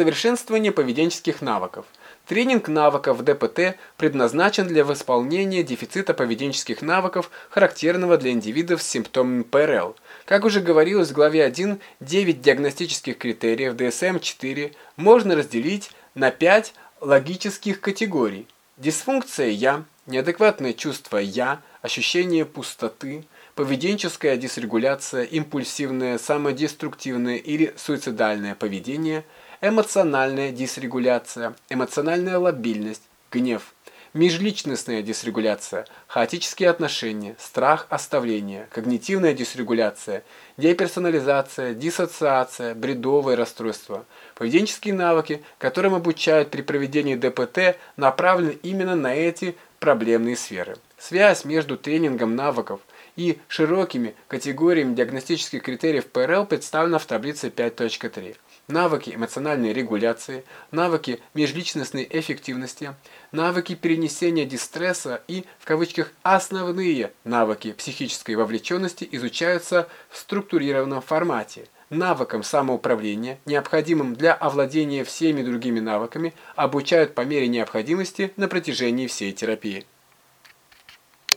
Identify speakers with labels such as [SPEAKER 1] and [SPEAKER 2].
[SPEAKER 1] Совершенствование поведенческих навыков. Тренинг навыков ДПТ предназначен для восполнения дефицита поведенческих навыков, характерного для индивидов с симптомами ПРЛ. Как уже говорилось в главе 1, 9 диагностических критериев DSM-4 можно разделить на 5 логических категорий. Дисфункция «я», неадекватное чувство «я», ощущение пустоты, поведенческая дисрегуляция, импульсивное, самодеструктивное или суицидальное поведение, эмоциональная дисрегуляция, эмоциональная лобильность, гнев, межличностная дисрегуляция, хаотические отношения, страх оставления, когнитивная дисрегуляция, деперсонализация, диссоциация, бредовое расстройство. Поведенческие навыки, которым обучают при проведении ДПТ, направлены именно на эти проблемные сферы. Связь между тренингом навыков и широкими категориями диагностических критериев ПРЛ представлена в таблице 5.3. Навыки эмоциональной регуляции, навыки межличностной эффективности, навыки перенесения дистресса и, в кавычках, основные навыки психической вовлеченности изучаются в структурированном формате. Навыкам самоуправления, необходимым для овладения всеми другими навыками, обучают по мере необходимости на протяжении всей терапии.